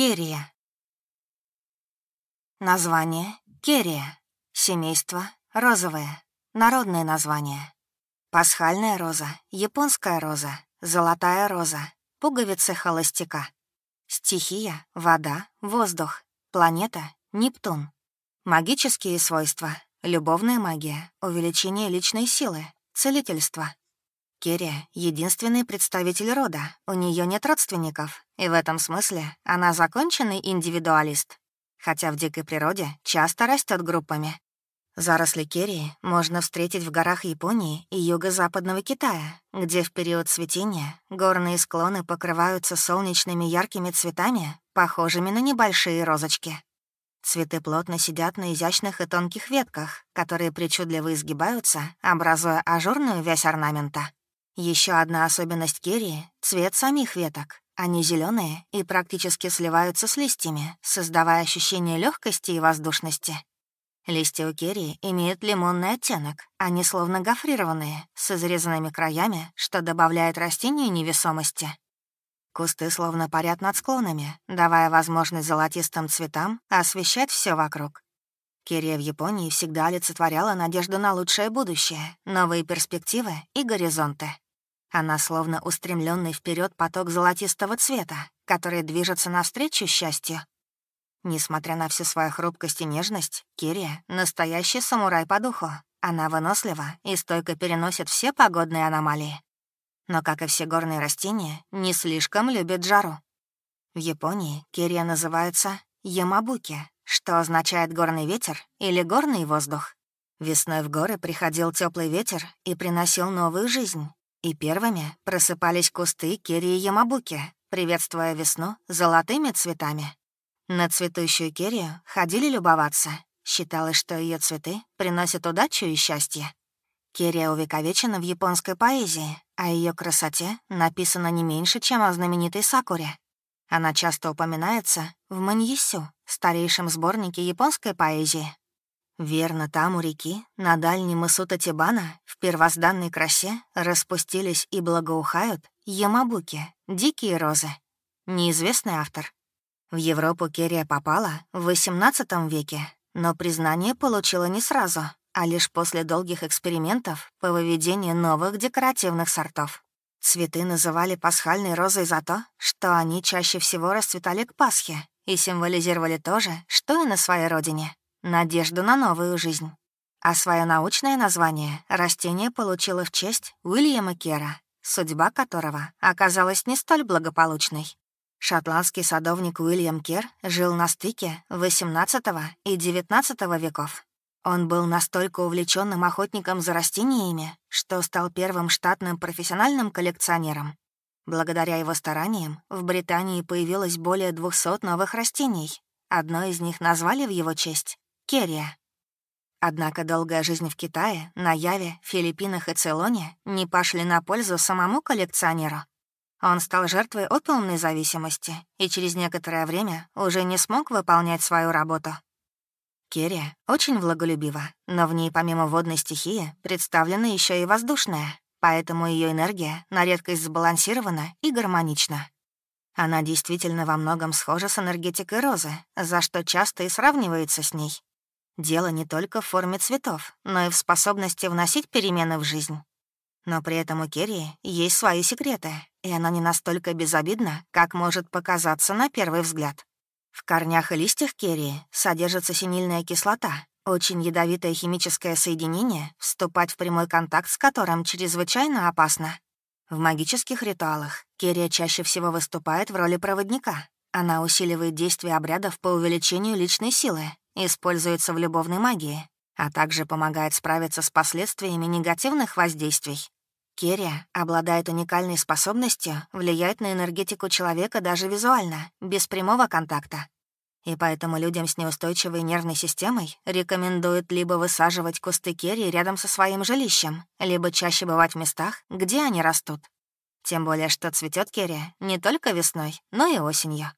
Керия. Название — Керия. Семейство — розовое. Народное название. Пасхальная роза, японская роза, золотая роза, пуговицы холостяка. Стихия — вода, воздух. Планета — Нептун. Магические свойства — любовная магия, увеличение личной силы, целительство. Керия — единственный представитель рода, у нее нет родственников, и в этом смысле она законченный индивидуалист. Хотя в дикой природе часто растет группами. Заросли керии можно встретить в горах Японии и юго-западного Китая, где в период цветения горные склоны покрываются солнечными яркими цветами, похожими на небольшие розочки. Цветы плотно сидят на изящных и тонких ветках, которые причудливо изгибаются, образуя ажурную вязь орнамента. Еще одна особенность керии — цвет самих веток. Они зеленые и практически сливаются с листьями, создавая ощущение легкости и воздушности. Листья у керии имеют лимонный оттенок, они словно гофрированные, с изрезанными краями, что добавляет растению невесомости. Кусты словно парят над склонами, давая возможность золотистым цветам освещать все вокруг. Кирия в Японии всегда олицетворяла надежду на лучшее будущее, новые перспективы и горизонты. Она словно устремленный вперед поток золотистого цвета, который движется навстречу счастью. Несмотря на всю свою хрупкость и нежность, Кирия — настоящий самурай по духу. Она вынослива и стойко переносит все погодные аномалии. Но, как и все горные растения, не слишком любит жару. В Японии Кирия называется Ямабуки, что означает «горный ветер» или «горный воздух». Весной в горы приходил теплый ветер и приносил новую жизнь. И первыми просыпались кусты керии Ямабуки, приветствуя весну золотыми цветами. На цветущую керию ходили любоваться. Считалось, что ее цветы приносят удачу и счастье. Керия увековечена в японской поэзии, о ее красоте написано не меньше, чем о знаменитой Сакуре. Она часто упоминается в Маньесю, старейшем сборнике японской поэзии. Верно, там у реки, на дальнем мысу Татибана, в первозданной красе распустились и благоухают ямабуки, дикие розы. Неизвестный автор. В Европу Керия попала в XVIII веке, но признание получила не сразу, а лишь после долгих экспериментов по выведению новых декоративных сортов. Цветы называли пасхальной розой за то, что они чаще всего расцветали к Пасхе и символизировали то же, что и на своей родине надежду на новую жизнь. А свое научное название растение получило в честь Уильяма Кера, судьба которого оказалась не столь благополучной. Шотландский садовник Уильям Кер жил на стыке XVIII и XIX веков. Он был настолько увлеченным охотником за растениями, что стал первым штатным профессиональным коллекционером. Благодаря его стараниям в Британии появилось более 200 новых растений. Одно из них назвали в его честь Керия. Однако долгая жизнь в Китае, на Яве, Филиппинах и Цейлоне не пошли на пользу самому коллекционеру. Он стал жертвой опиумной зависимости и через некоторое время уже не смог выполнять свою работу. Керия очень влаголюбива, но в ней помимо водной стихии представлена еще и воздушная, поэтому ее энергия на редкость сбалансирована и гармонична. Она действительно во многом схожа с энергетикой розы, за что часто и сравнивается с ней. Дело не только в форме цветов, но и в способности вносить перемены в жизнь. Но при этом у Керри есть свои секреты, и она не настолько безобидна, как может показаться на первый взгляд. В корнях и листьях керии содержится синильная кислота, очень ядовитое химическое соединение, вступать в прямой контакт с которым чрезвычайно опасно. В магических ритуалах керия чаще всего выступает в роли проводника. Она усиливает действие обрядов по увеличению личной силы, используется в любовной магии, а также помогает справиться с последствиями негативных воздействий. Керия обладает уникальной способностью влиять на энергетику человека даже визуально, без прямого контакта. И поэтому людям с неустойчивой нервной системой рекомендуют либо высаживать кусты керии рядом со своим жилищем, либо чаще бывать в местах, где они растут. Тем более, что цветет керия не только весной, но и осенью.